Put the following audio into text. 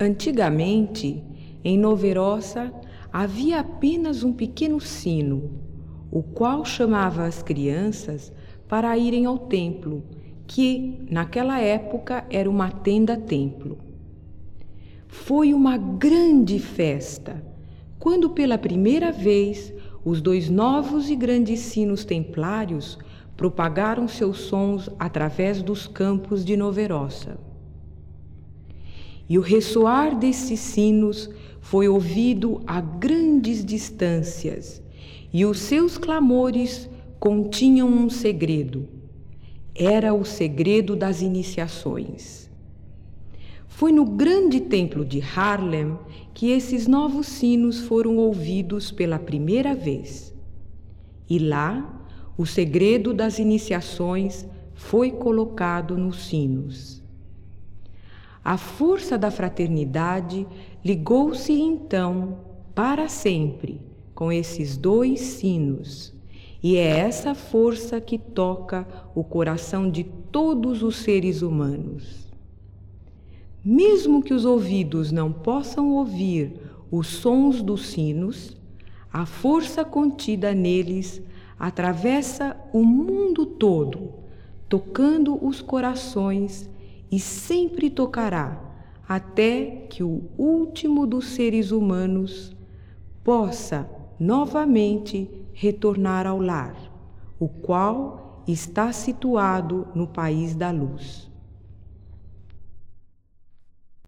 Antigamente, em Noverossa, havia apenas um pequeno sino, o qual chamava as crianças para irem ao templo, que naquela época era uma tenda-templo. Foi uma grande festa quando pela primeira vez os dois novos e grandes sinos templários propagaram seus sons através dos campos de Noverossa. E o ressoar desses sinos foi ouvido a grandes distâncias, e os seus clamores continham um segredo. Era o segredo das iniciações. Foi no grande templo de Harlem que esses novos sinos foram ouvidos pela primeira vez. E lá, o segredo das iniciações foi colocado nos sinos. A força da fraternidade ligou-se então para sempre com esses dois sinos, e é essa força que toca o coração de todos os seres humanos. Mesmo que os ouvidos não possam ouvir os sons dos sinos, a força contida neles atravessa o mundo todo, tocando os corações e sempre tocará até que o último dos seres humanos possa novamente retornar ao lar, o qual está situado no país da luz.